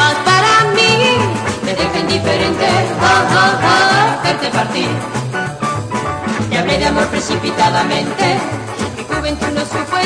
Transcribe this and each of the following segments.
más para mí me deja indiferente. Ah, partir. Te hablé de amor precipitadamente, mi juventud no supo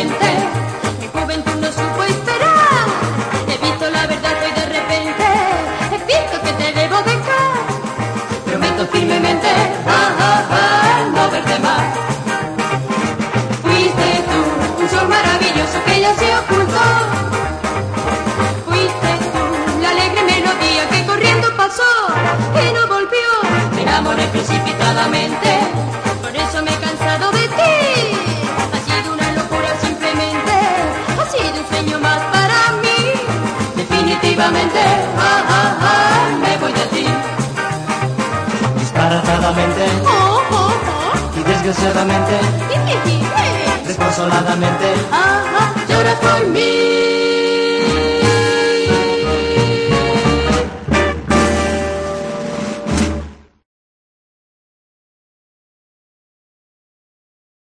Valentine. me voy de ti. Disparatadamente, oh, oh, oh. y desgraciadamente, dime, dime. desconsoladamente, lloras por mí.